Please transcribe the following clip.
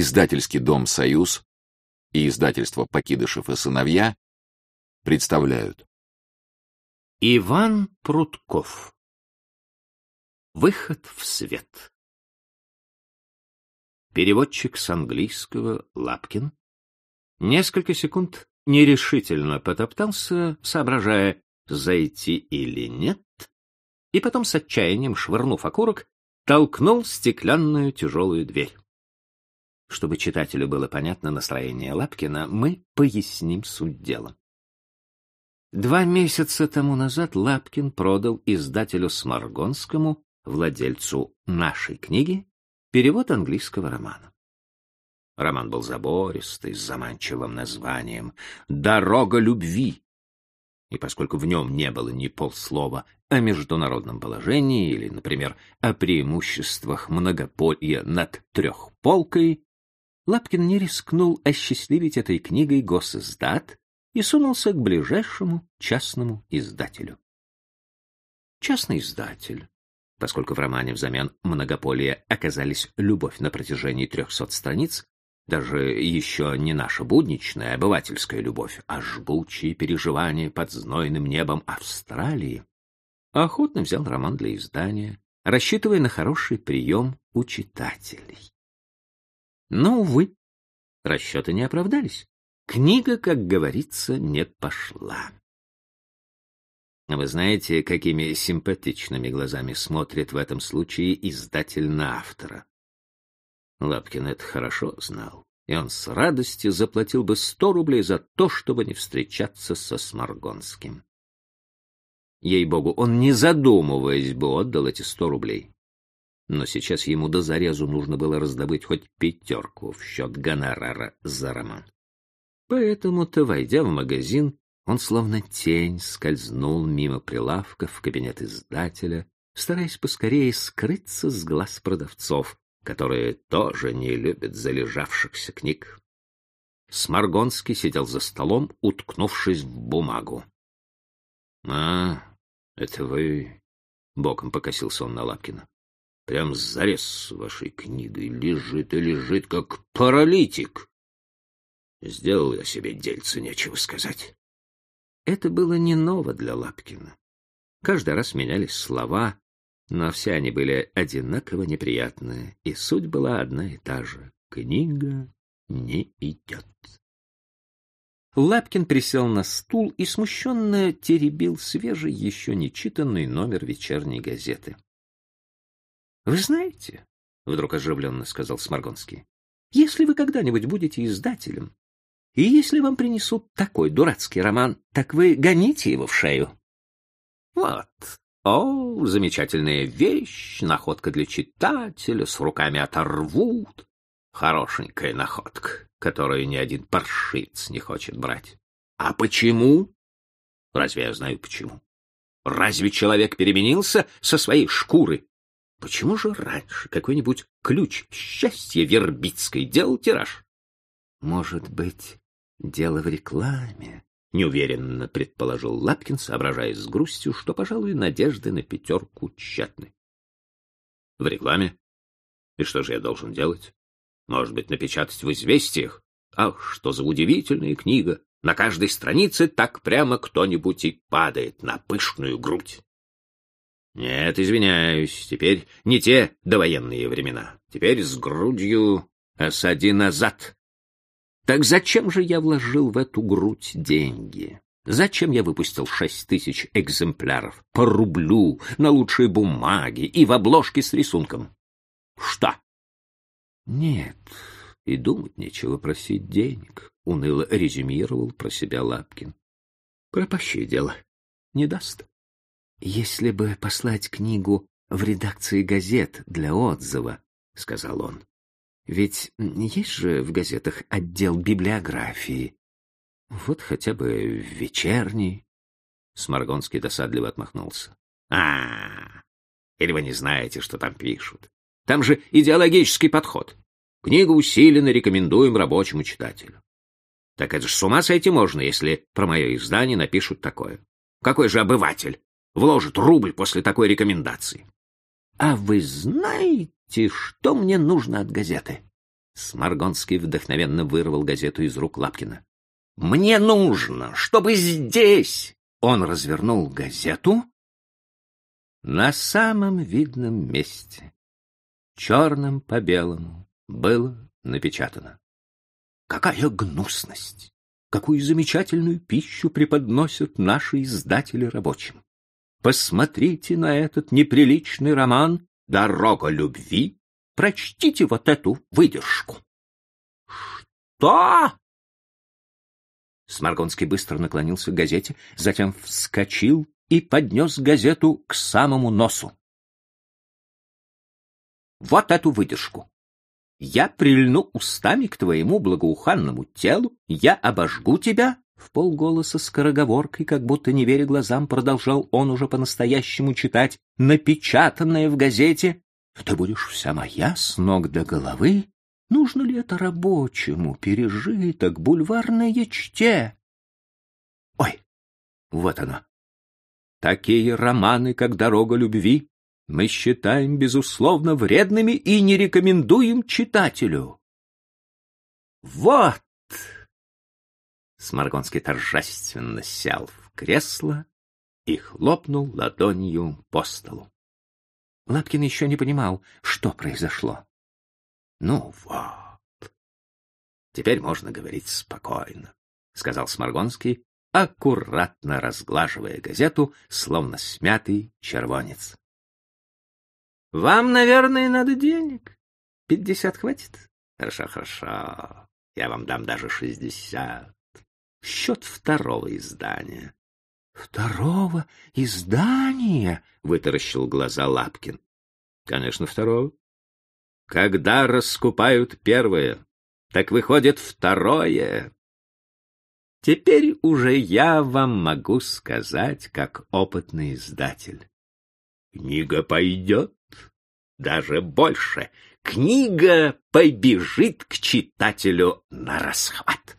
издательский дом «Союз» и издательство «Покидышев и сыновья» представляют. Иван Прутков. Выход в свет. Переводчик с английского Лапкин несколько секунд нерешительно потоптался, соображая, зайти или нет, и потом с отчаянием, швырнув окурок, толкнул стеклянную тяжелую дверь. Чтобы читателю было понятно настроение Лапкина, мы поясним суть дела. Два месяца тому назад Лапкин продал издателю Сморгонскому, владельцу нашей книги, перевод английского романа. Роман был забористый, с заманчивым названием «Дорога любви». И поскольку в нем не было ни полслова о международном положении или, например, о преимуществах многополья над трехполкой, Лапкин не рискнул осчастливить этой книгой госиздат и сунулся к ближайшему частному издателю. Частный издатель, поскольку в романе взамен многополия оказались любовь на протяжении трехсот страниц, даже еще не наша будничная обывательская любовь, а жгучие переживания под знойным небом Австралии, охотно взял роман для издания, рассчитывая на хороший прием у читателей. Но, увы, расчеты не оправдались. Книга, как говорится, не пошла. Вы знаете, какими симпатичными глазами смотрит в этом случае издатель на автора. Лапкин это хорошо знал, и он с радостью заплатил бы сто рублей за то, чтобы не встречаться со Сморгонским. Ей-богу, он, не задумываясь бы, отдал эти сто рублей но сейчас ему до зарезу нужно было раздобыть хоть пятерку в счет гонорара за роман. Поэтому-то, войдя в магазин, он словно тень скользнул мимо прилавка в кабинет издателя, стараясь поскорее скрыться с глаз продавцов, которые тоже не любят залежавшихся книг. Сморгонский сидел за столом, уткнувшись в бумагу. — А, это вы... — боком покосился он на Лапкина. Прям зарез вашей книгой лежит и лежит, как паралитик. Сделал я себе дельце, нечего сказать. Это было не ново для Лапкина. Каждый раз менялись слова, но все они были одинаково неприятные, и суть была одна и та же. Книга не идет. Лапкин присел на стул и смущенно теребил свежий, еще не читанный номер вечерней газеты. Вы знаете, — вдруг оживленно сказал Сморгонский, — если вы когда-нибудь будете издателем, и если вам принесут такой дурацкий роман, так вы гоните его в шею. Вот. О, замечательная вещь, находка для читателя, с руками оторвут. Хорошенькая находка, которую ни один паршивец не хочет брать. А почему? Разве я знаю почему? Разве человек переменился со своей шкуры Почему же раньше какой-нибудь ключ счастья Вербицкой делал тираж? Может быть, дело в рекламе? Неуверенно предположил Лапкин, соображая с грустью, что, пожалуй, надежды на пятерку тщетны. В рекламе? И что же я должен делать? Может быть, напечатать в известиях? Ах, что за удивительная книга! На каждой странице так прямо кто-нибудь и падает на пышную грудь. Нет, извиняюсь, теперь не те довоенные времена. Теперь с грудью осади назад. Так зачем же я вложил в эту грудь деньги? Зачем я выпустил шесть тысяч экземпляров по рублю на лучшей бумаге и в обложке с рисунком? Что? Нет, и думать нечего просить денег, — уныло резюмировал про себя Лапкин. Пропащее дело. Не даст. «Если бы послать книгу в редакции газет для отзыва», — сказал он. «Ведь есть же в газетах отдел библиографии. Вот хотя бы вечерний». Сморгонский досадливо отмахнулся. а, Или вы не знаете, что там пишут? Там же идеологический подход. Книгу усиленно рекомендуем рабочему читателю. Так это же с ума сойти можно, если про мое издание напишут такое. Какой же обыватель вложит рубль после такой рекомендации. — А вы знаете, что мне нужно от газеты? — Сморгонский вдохновенно вырвал газету из рук Лапкина. «Мне нужно, чтобы здесь...» Он развернул газету на самом видном месте. Черным по белому было напечатано. Какая гнусность! Какую замечательную пищу преподносят наши издатели рабочим! Посмотрите на этот неприличный роман «Дорога любви». Прочтите вот эту выдержку. Что? Сморгонский быстро наклонился к газете, затем вскочил и поднес газету к самому носу. Вот эту выдержку. Я прильну устами к твоему благоуханному телу, я обожгу тебя, в полголоса скороговоркой, как будто не веря глазам, продолжал он уже по-настоящему читать напечатанное в газете. Ты будешь вся моя с ног до головы. Нужно ли это рабочему пережиток, бульварное чте? Ой, вот оно. Такие романы, как «Дорога любви», мы считаем, безусловно, вредными и не рекомендуем читателю. Вот! Сморгонский торжественно сел в кресло и хлопнул ладонью по столу. Лапкин еще не понимал, что произошло. Ну вот. Теперь можно говорить спокойно, сказал Сморгонский, аккуратно разглаживая газету, словно смятый червонец. Вам, наверное, надо денег. Пятьдесят хватит? Хорошо, хорошо. Я вам дам даже шестьдесят. Счет второго издания. Второго издания? Вытаращил глаза Лапкин. Конечно, второго. Когда раскупают первое, так выходит второе. Теперь уже я вам могу сказать, как опытный издатель. Книга пойдет даже больше. Книга побежит к читателю на расхват.